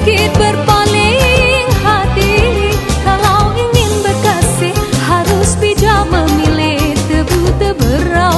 sedikit berpaling hati Kalau ingin berkasih harus bijak memilih tebu teberau.